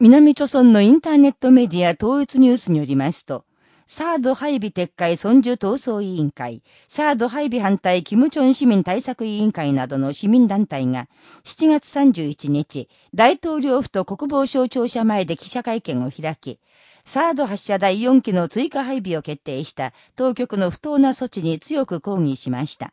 南朝村のインターネットメディア統一ニュースによりますと、サード配備撤回尊重闘争委員会、サード配備反対キムチョン市民対策委員会などの市民団体が、7月31日、大統領府と国防省庁舎前で記者会見を開き、サード発射第4機の追加配備を決定した当局の不当な措置に強く抗議しました。